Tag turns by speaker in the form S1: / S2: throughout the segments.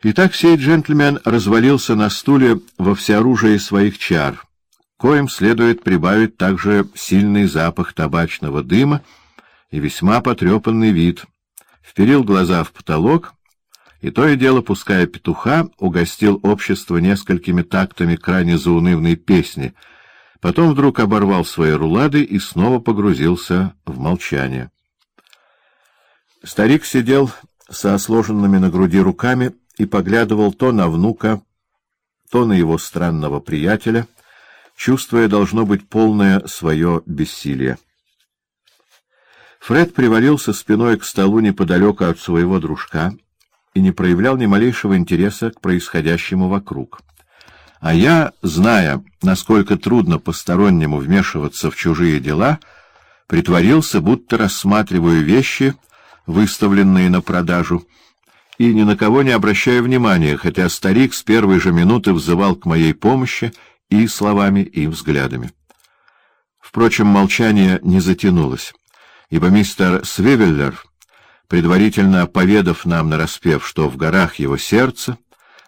S1: Итак, сей джентльмен развалился на стуле во всеоружии своих чар, коим следует прибавить также сильный запах табачного дыма и весьма потрепанный вид, вперил глаза в потолок и то и дело, пуская петуха, угостил общество несколькими тактами крайне заунывной песни, потом вдруг оборвал свои рулады и снова погрузился в молчание. Старик сидел со сложенными на груди руками и поглядывал то на внука, то на его странного приятеля, чувствуя, должно быть, полное свое бессилие. Фред привалился спиной к столу неподалеку от своего дружка и не проявлял ни малейшего интереса к происходящему вокруг. А я, зная, насколько трудно постороннему вмешиваться в чужие дела, притворился, будто рассматриваю вещи, выставленные на продажу, и ни на кого не обращая внимания, хотя старик с первой же минуты взывал к моей помощи и словами, и взглядами. Впрочем, молчание не затянулось, ибо мистер Свивеллер, предварительно поведав нам нараспев, что в горах его сердце,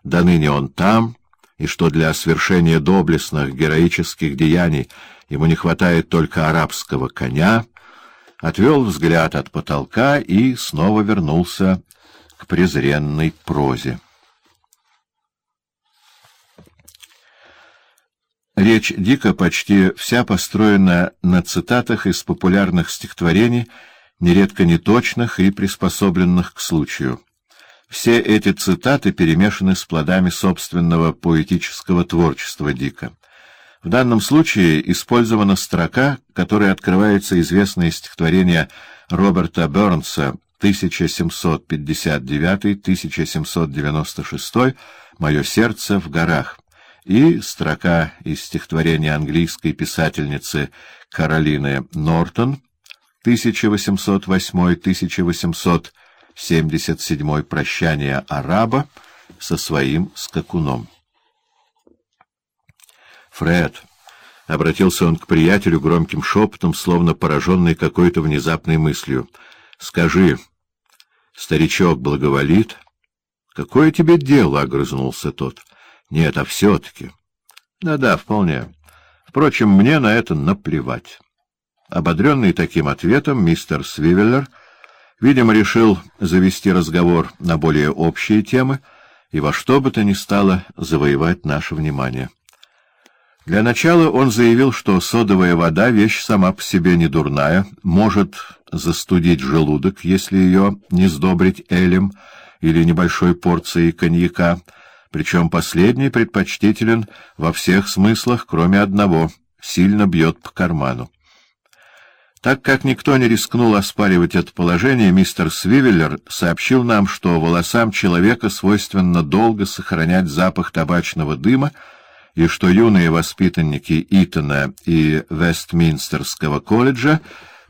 S1: да ныне он там, и что для свершения доблестных героических деяний ему не хватает только арабского коня, отвел взгляд от потолка и снова вернулся к презренной прозе. Речь Дика почти вся построена на цитатах из популярных стихотворений, нередко неточных и приспособленных к случаю. Все эти цитаты перемешаны с плодами собственного поэтического творчества Дика. В данном случае использована строка, которой открывается известное стихотворение Роберта Бернса 1759-1796 «Мое сердце в горах» и строка из стихотворения английской писательницы Каролины Нортон 1808-1877 «Прощание араба» со своим скакуном. «Фред», — обратился он к приятелю громким шепотом, словно пораженный какой-то внезапной мыслью, — «скажи, Старичок благоволит. — Какое тебе дело? — огрызнулся тот. — Нет, а все-таки. Да — Да-да, вполне. Впрочем, мне на это наплевать. Ободренный таким ответом, мистер Свивеллер, видимо, решил завести разговор на более общие темы и во что бы то ни стало завоевать наше внимание. Для начала он заявил, что содовая вода — вещь сама по себе не дурная, может застудить желудок, если ее не сдобрить элем или небольшой порцией коньяка, причем последний предпочтителен во всех смыслах, кроме одного — сильно бьет по карману. Так как никто не рискнул оспаривать это положение, мистер Свивеллер сообщил нам, что волосам человека свойственно долго сохранять запах табачного дыма, и что юные воспитанники Итона и Вестминстерского колледжа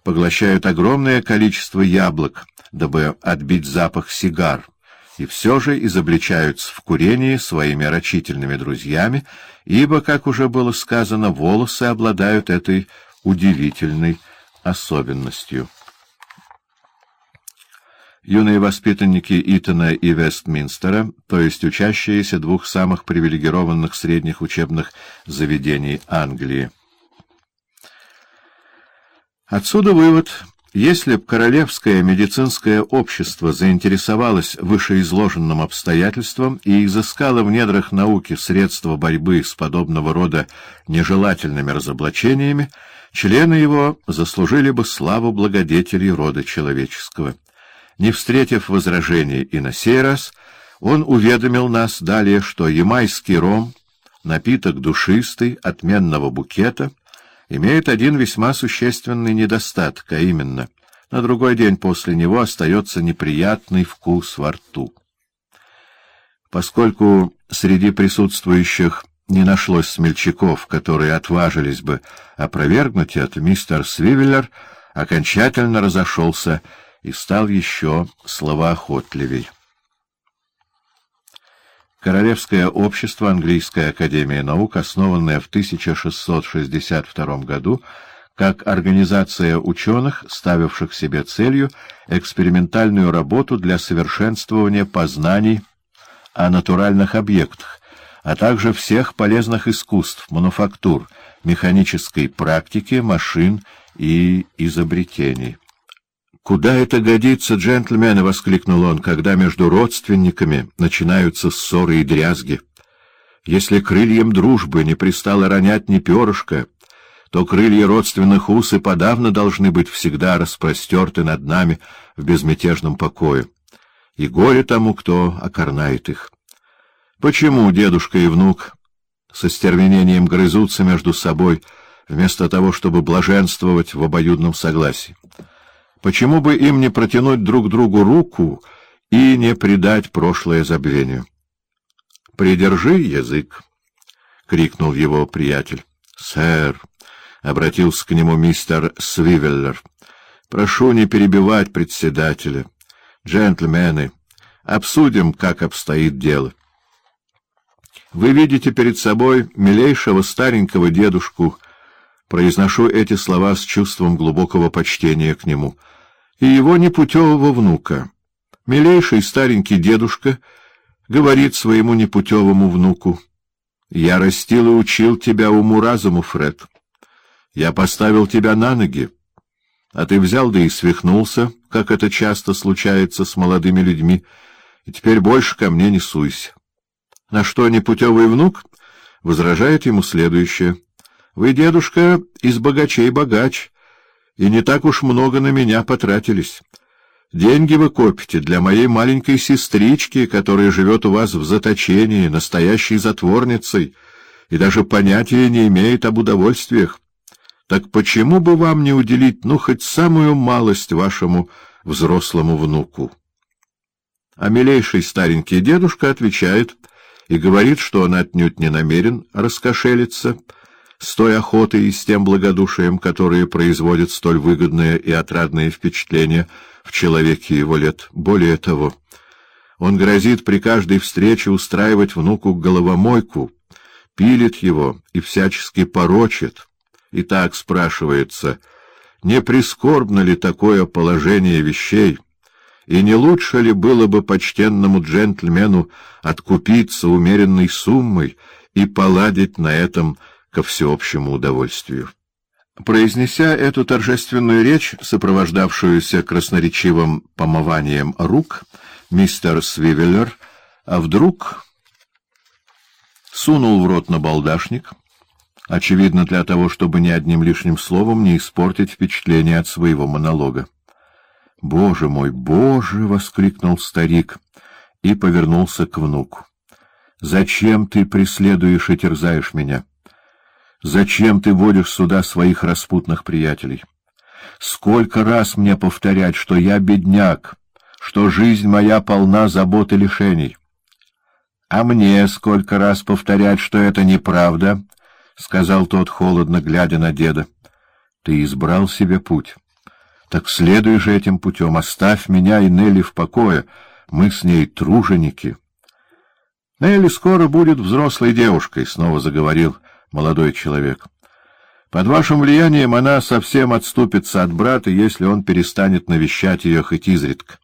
S1: поглощают огромное количество яблок, дабы отбить запах сигар, и все же изобличаются в курении своими рачительными друзьями, ибо, как уже было сказано, волосы обладают этой удивительной особенностью. Юные воспитанники Итона и Вестминстера, то есть учащиеся двух самых привилегированных средних учебных заведений Англии. Отсюда вывод. Если б Королевское медицинское общество заинтересовалось вышеизложенным обстоятельством и изыскало в недрах науки средства борьбы с подобного рода нежелательными разоблачениями, члены его заслужили бы славу благодетелей рода человеческого. Не встретив возражений и на сей раз, он уведомил нас далее, что ямайский ром, напиток душистый, отменного букета — имеет один весьма существенный недостаток, а именно, на другой день после него остается неприятный вкус во рту. Поскольку среди присутствующих не нашлось смельчаков, которые отважились бы опровергнуть это, мистер Свивеллер окончательно разошелся и стал еще словоохотливей. Королевское общество Английская академия наук, основанное в 1662 году как организация ученых, ставивших себе целью экспериментальную работу для совершенствования познаний о натуральных объектах, а также всех полезных искусств, мануфактур, механической практики, машин и изобретений. «Куда это годится, джентльмены?» — воскликнул он, — когда между родственниками начинаются ссоры и дрязги. «Если крыльям дружбы не пристало ронять ни перышка, то крылья родственных и подавно должны быть всегда распростерты над нами в безмятежном покое. И горе тому, кто окорнает их. Почему дедушка и внук со стервенением грызутся между собой, вместо того, чтобы блаженствовать в обоюдном согласии? Почему бы им не протянуть друг другу руку и не предать прошлое забвению? — Придержи язык! — крикнул его приятель. — Сэр! — обратился к нему мистер Свивеллер. — Прошу не перебивать председателя. Джентльмены, обсудим, как обстоит дело. Вы видите перед собой милейшего старенького дедушку. Произношу эти слова с чувством глубокого почтения к нему — и его непутевого внука. Милейший старенький дедушка говорит своему непутевому внуку, «Я растил и учил тебя уму-разуму, Фред. Я поставил тебя на ноги, а ты взял да и свихнулся, как это часто случается с молодыми людьми, и теперь больше ко мне не суйся». На что непутевый внук возражает ему следующее. «Вы, дедушка, из богачей богач» и не так уж много на меня потратились. Деньги вы копите для моей маленькой сестрички, которая живет у вас в заточении, настоящей затворницей, и даже понятия не имеет об удовольствиях. Так почему бы вам не уделить, ну, хоть самую малость вашему взрослому внуку? А милейший старенький дедушка отвечает и говорит, что он отнюдь не намерен раскошелиться, — с той охотой и с тем благодушием, которые производят столь выгодное и отрадное впечатление в человеке его лет. Более того, он грозит при каждой встрече устраивать внуку головомойку, пилит его и всячески порочит. И так спрашивается, не прискорбно ли такое положение вещей, и не лучше ли было бы почтенному джентльмену откупиться умеренной суммой и поладить на этом ко всеобщему удовольствию. Произнеся эту торжественную речь, сопровождавшуюся красноречивым помыванием рук, мистер Свивеллер, а вдруг сунул в рот набалдашник, очевидно для того, чтобы ни одним лишним словом не испортить впечатление от своего монолога. «Боже мой, боже!» — воскликнул старик и повернулся к внуку. «Зачем ты преследуешь и терзаешь меня?» Зачем ты водишь сюда своих распутных приятелей? Сколько раз мне повторять, что я бедняк, что жизнь моя полна забот и лишений? А мне сколько раз повторять, что это неправда, — сказал тот, холодно глядя на деда. Ты избрал себе путь. Так следуй же этим путем, оставь меня и Нелли в покое, мы с ней труженики. Нелли скоро будет взрослой девушкой, — снова заговорил молодой человек. Под вашим влиянием она совсем отступится от брата, если он перестанет навещать ее хоть изредка.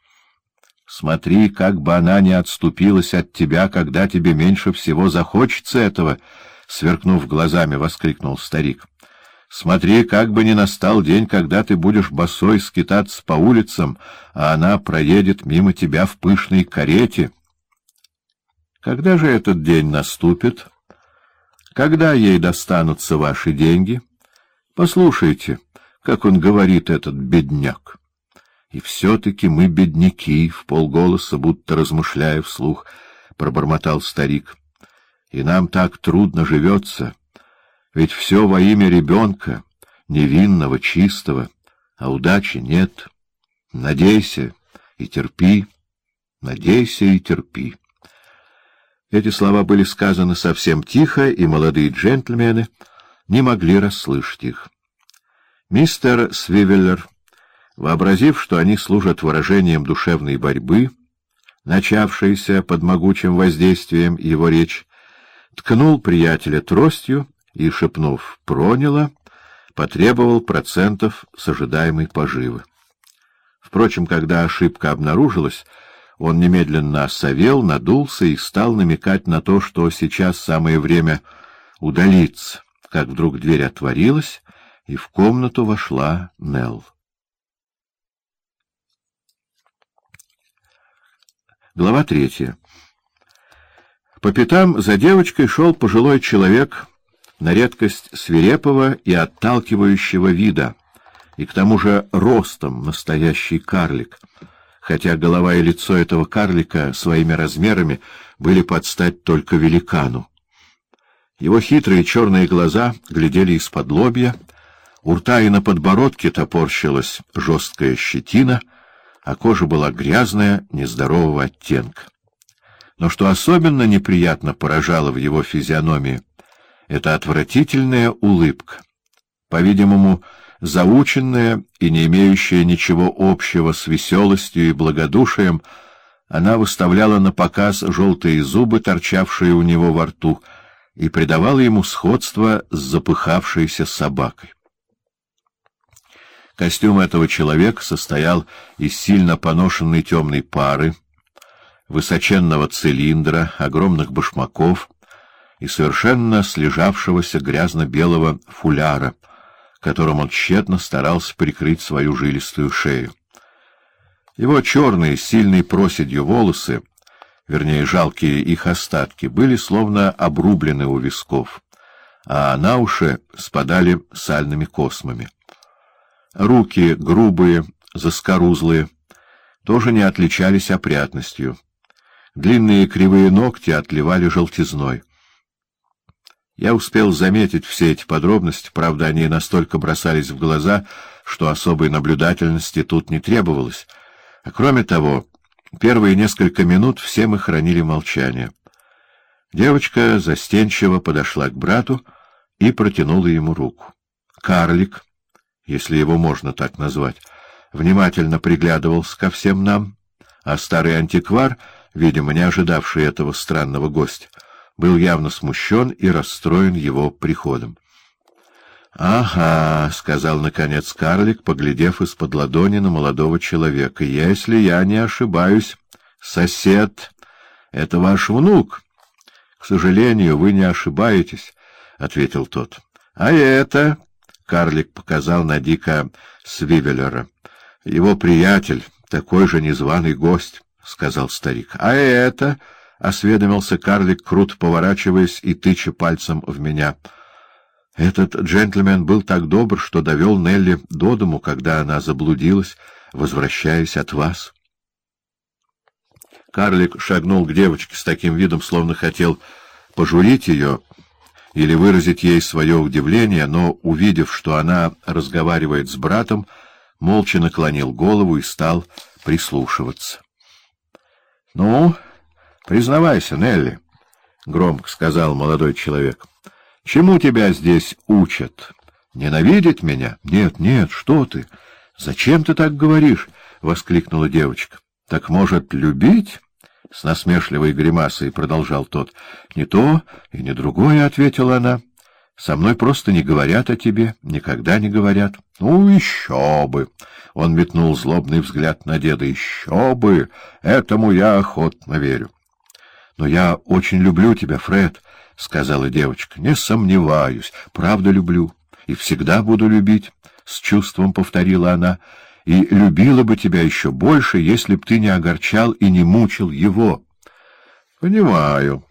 S1: Смотри, как бы она не отступилась от тебя, когда тебе меньше всего захочется этого, — сверкнув глазами, воскликнул старик. Смотри, как бы ни настал день, когда ты будешь босой скитаться по улицам, а она проедет мимо тебя в пышной карете. Когда же этот день наступит? Когда ей достанутся ваши деньги? Послушайте, как он говорит, этот бедняк. И все-таки мы бедняки, — в полголоса, будто размышляя вслух, пробормотал старик. И нам так трудно живется, ведь все во имя ребенка, невинного, чистого, а удачи нет. Надейся и терпи, надейся и терпи. Эти слова были сказаны совсем тихо, и молодые джентльмены не могли расслышать их. Мистер Свивеллер, вообразив, что они служат выражением душевной борьбы, начавшейся под могучим воздействием его речь, ткнул приятеля тростью и, шепнув «проняло», потребовал процентов с ожидаемой поживы. Впрочем, когда ошибка обнаружилась, Он немедленно осовел, надулся и стал намекать на то, что сейчас самое время удалиться, как вдруг дверь отворилась, и в комнату вошла Нелл. Глава третья. По пятам за девочкой шел пожилой человек на редкость свирепого и отталкивающего вида, и к тому же ростом настоящий карлик, хотя голова и лицо этого карлика своими размерами были под стать только великану. Его хитрые черные глаза глядели из-под лобья, у рта и на подбородке топорщилась жесткая щетина, а кожа была грязная, нездорового оттенка. Но что особенно неприятно поражало в его физиономии, это отвратительная улыбка. По-видимому, заученная и не имеющая ничего общего с веселостью и благодушием, она выставляла на показ желтые зубы, торчавшие у него во рту, и придавала ему сходство с запыхавшейся собакой. Костюм этого человека состоял из сильно поношенной темной пары, высоченного цилиндра, огромных башмаков и совершенно слежавшегося грязно-белого фуляра, которым он тщетно старался прикрыть свою жилистую шею. Его черные, сильные проседью волосы, вернее, жалкие их остатки, были словно обрублены у висков, а на уши спадали сальными космами. Руки грубые, заскорузлые, тоже не отличались опрятностью. Длинные кривые ногти отливали желтизной. Я успел заметить все эти подробности, правда, они настолько бросались в глаза, что особой наблюдательности тут не требовалось. А кроме того, первые несколько минут все мы хранили молчание. Девочка застенчиво подошла к брату и протянула ему руку. Карлик, если его можно так назвать, внимательно приглядывался ко всем нам, а старый антиквар — видимо, не ожидавший этого странного гостя, был явно смущен и расстроен его приходом. — Ага, — сказал, наконец, карлик, поглядев из-под ладони на молодого человека, — если я не ошибаюсь, сосед — это ваш внук. — К сожалению, вы не ошибаетесь, — ответил тот. — А это... — карлик показал на Дика Свивеллера. — Его приятель, такой же незваный гость. — сказал старик. — А это? — осведомился карлик, круто поворачиваясь и тыча пальцем в меня. Этот джентльмен был так добр, что довел Нелли до дому, когда она заблудилась, возвращаясь от вас. Карлик шагнул к девочке с таким видом, словно хотел пожурить ее или выразить ей свое удивление, но, увидев, что она разговаривает с братом, молча наклонил голову и стал прислушиваться. — Ну, признавайся, Нелли, — громко сказал молодой человек. — Чему тебя здесь учат? Ненавидеть меня? Нет, нет, что ты? Зачем ты так говоришь? — воскликнула девочка. — Так, может, любить? — с насмешливой гримасой продолжал тот. — Не то и не другое, — ответила она. — Со мной просто не говорят о тебе, никогда не говорят. — Ну, еще бы! Он метнул злобный взгляд на деда. «Еще бы! Этому я охотно верю». «Но я очень люблю тебя, Фред», — сказала девочка. «Не сомневаюсь. Правда люблю. И всегда буду любить», — с чувством повторила она. «И любила бы тебя еще больше, если б ты не огорчал и не мучил его». «Понимаю».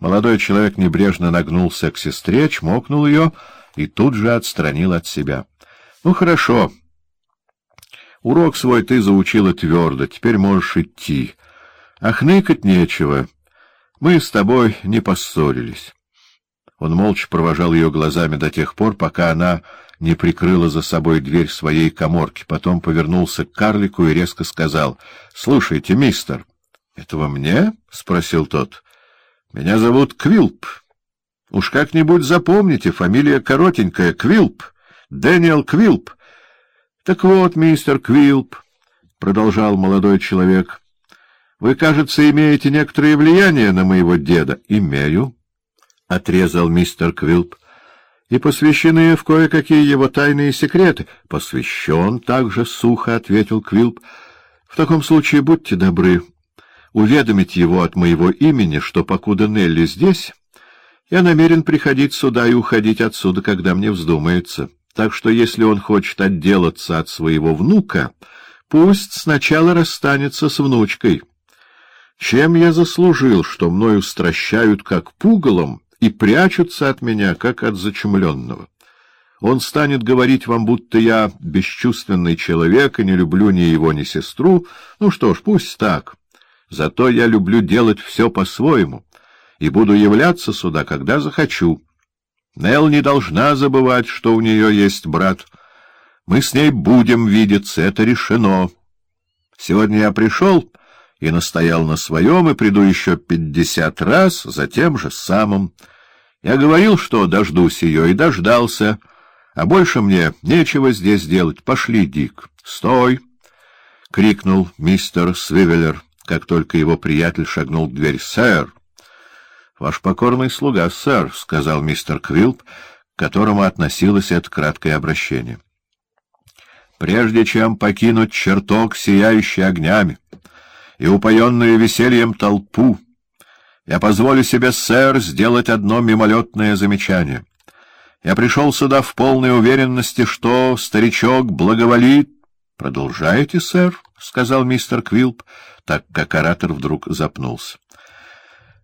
S1: Молодой человек небрежно нагнулся к сестре, чмокнул ее и тут же отстранил от себя. «Ну, хорошо». Урок свой ты заучила твердо, теперь можешь идти. А хныкать нечего. Мы с тобой не поссорились. Он молча провожал ее глазами до тех пор, пока она не прикрыла за собой дверь своей коморки. Потом повернулся к карлику и резко сказал, — Слушайте, мистер. — Этого мне? — спросил тот. — Меня зовут Квилп. Уж как-нибудь запомните, фамилия коротенькая — Квилп. Дэниел Квилп. Так вот, мистер Квилп, — продолжал молодой человек, — вы, кажется, имеете некоторое влияние на моего деда. — Имею, — отрезал мистер Квилп, — и посвящены в кое-какие его тайные секреты. — Посвящен, — также сухо ответил Квилп. — В таком случае будьте добры, уведомить его от моего имени, что, покуда Нелли здесь, я намерен приходить сюда и уходить отсюда, когда мне вздумается. Так что, если он хочет отделаться от своего внука, пусть сначала расстанется с внучкой. Чем я заслужил, что мною стращают как пугалом и прячутся от меня, как от зачумленного? Он станет говорить вам, будто я бесчувственный человек и не люблю ни его, ни сестру. Ну что ж, пусть так. Зато я люблю делать все по-своему и буду являться сюда, когда захочу. Нел не должна забывать, что у нее есть брат. Мы с ней будем видеться, это решено. Сегодня я пришел и настоял на своем, и приду еще пятьдесят раз за тем же самым. Я говорил, что дождусь ее, и дождался, а больше мне нечего здесь делать. Пошли, Дик. — Стой! — крикнул мистер Свивеллер, как только его приятель шагнул к двери. — Сэр! — Ваш покорный слуга, сэр, — сказал мистер Квилп, к которому относилось это краткое обращение. — Прежде чем покинуть чертог, сияющий огнями, и упоенную весельем толпу, я позволю себе, сэр, сделать одно мимолетное замечание. Я пришел сюда в полной уверенности, что старичок благоволит... — Продолжаете, сэр? — сказал мистер Квилп, так как оратор вдруг запнулся. —